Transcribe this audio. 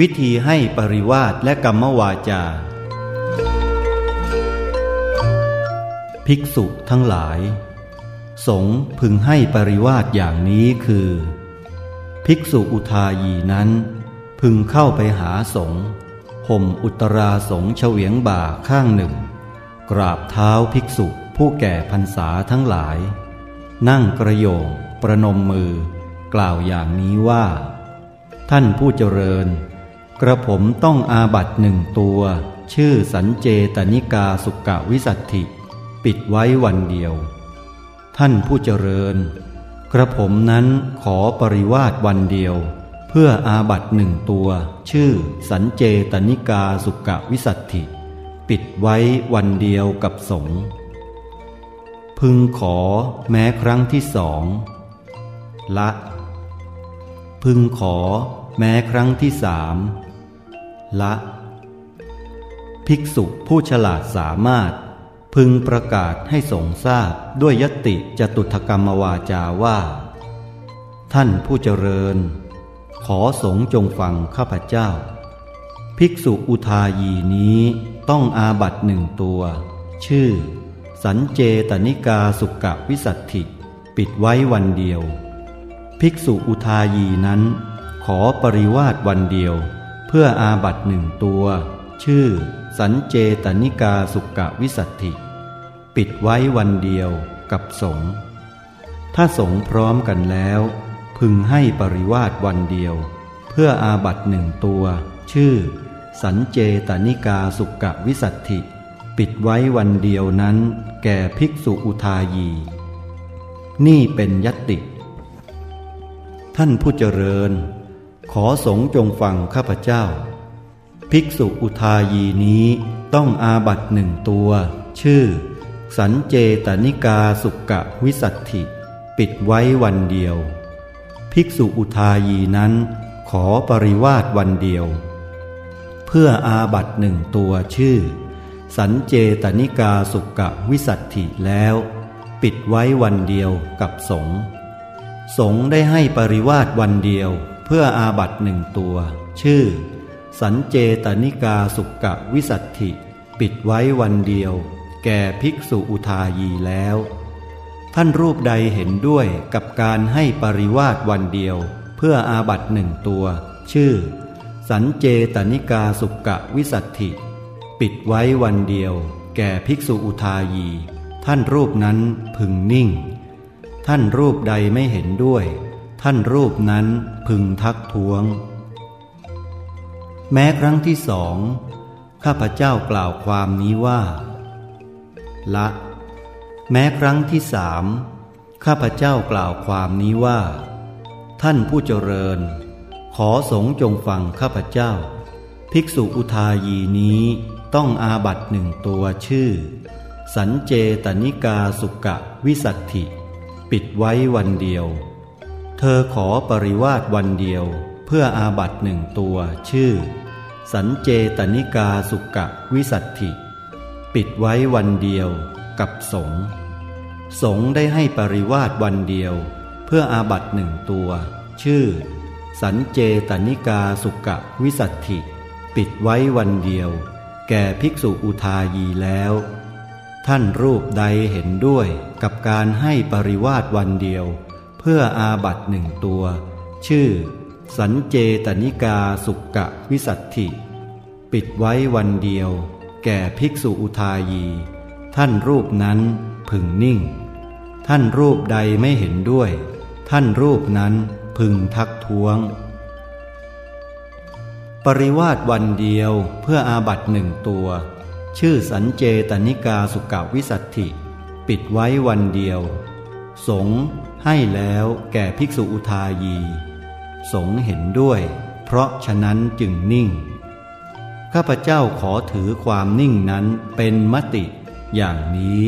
วิธีให้ปริวาสและกรรมวาจา ภิกษุทั้งหลาย สงพึงให้ปริวาสอย่างนี้คือ ภิกษุอุทายีนั้น พึงเข้าไปหาสงห่มอุตราสงเฉวียงบ่าข้างหนึ่ง กราบเท้าภิกษุผู้แก่พรรษาทั้งหลาย นั่งกระโยงประนมมือ กล่าวอย่างนี้ว่า ท่านผู้เจริญ กระผมต้องอาบัตหนึ่งตัว ชื่อสันเจตนิกาสุกะวิสัตถิ ปิดไว้วันเดียว ท่านผู้เจริญ กระผมนั้นขอปริวาสวันเดียว เพื่ออาบัตหนึ่งตัว ชื่อสันเจตนิกาสุกะวิสัตถิ ปิดไว้วันเดียวกับสงพึงขอแม้ครั้งที่สองละ พึงขอแม้ครั้งที่สาม ละ ภิกษุผู้ฉลาดสามารถ พึงประกาศให้สงทราบด้วยยติจตุถกรรมวาจาว่า ท่านผู้เจริญ ขอสงจงฟังข้าพเจ้า ภิกษุอุทายีนี้ต้องอาบัตหนึ่งตัว ชื่อ สันเจตนิกาสุกะวิสัตถิ ปิดไว้วันเดียว ภิกษุอุทายีนั้นขอปริวาสวันเดียว พื่ออาบัตหนึ่งตัว ชื่อ สันเจตนิกาสุกะวิสัตถิ ปิดไว้วันเดียวกับสงฆ์ถ้าสงฆ์พร้อมกันแล้ว พึงให้ปริวาสวันเดียว เพื่ออาบัตหนึ่งตัว ชื่อ สันเจตนิกาสุกะวิสัตถิ ปิดไว้วันเดียวนั้น แก่ภิกษุอุทายี นี่เป็นยติ ท่านผู้เจริญ ขอสงจงฟังข้าพเจ้า ภิกษุอุทายีนี้ต้องอาบัตหนึ่งตัว ชื่อ สันเจตนิกาสุกะวิสัตถิ ปิดไว้วันเดียว ภิกษุอุทายีนั้นขอปริวาสวันเดียว เพื่ออาบัตหนึ่งตัวชื่อ สันเจตนิกาสุกะวิสัตถิแล้ว ปิดไว้วันเดียวกับสงสงได้ให้ปริวาสวันเดียว พื่ออาบัตหนึ่งตัว ชื่อ สันเจตนิกาสุกะวิสัตถิ ปิดไว้วันเดียว แก่ภิกษุอุทายีแล้ว ท่านรูปใดเห็นด้วยกับการให้ปริวาสวันเดียว เพื่ออาบัตหนึ่งตัว ชื่อ สันเจตนิกาสุกะวิสัตถิ ปิดไว้วันเดียว แก่ภิกษุอุทายี ท่านรูปนั้นพึงนิ่ง ท่านรูปใดไม่เห็นด้วย ท่านรูปนั้นพึงทักท้วง แม้ครั้งที่สองข้าพเจ้ากล่าวความนี้ว่า ละ แม้ครั้งที่สามข้าพเจ้ากล่าวความนี้ว่า ท่านผู้เจริญ ขอสงจงฟังข้าพเจ้า ภิกษุอุทายีนี้ต้องอาบัตหนึ่งตัวชื่อ สันเจตนิกาสุกะวิสัตถิ ปิดไว้วันเดียว เธอขอปริวาสวันเดียวเพื่ออาบัตหนึ่งตัวชื่อ สันเจตนิกาสุกะวิสัตถิ ปิดไว้วันเดียวกับสงสงได้ให้ปริวาสวันเดียว เพื่ออาบัตหนึ่งตัว ชื่อ สันเจตนิกาสุกะวิสัตถิ ปิดไว้วันเดียว แก่ภิกษุอุทายีแล้ว ท่านรูปใดเห็นด้วยกับการให้ปริวาสวันเดียว เพื่ออาบัตหนึ่งตัว ชื่อ สันเจตนิกาสุกะวิสัตถิ ปิดไว้วันเดียว แก่ภิกษุอุทายี ท่านรูปนั้นพึงนิ่ง ท่านรูปใดไม่เห็นด้วย ท่านรูปนั้นพึงทักท้วง ปริวาสวันเดียวเพื่ออาบัตหนึ่งตัว ชื่อสันเจตนิกาสุกาวิสัตถิ ปิดไว้วันเดียว สงให้แล้วแก่ภิกษุอุทายี สงเห็นด้วย เพราะฉะนั้นจึงนิ่ง ข้าพเจ้าขอถือความนิ่งนั้นเป็นมติอย่างนี้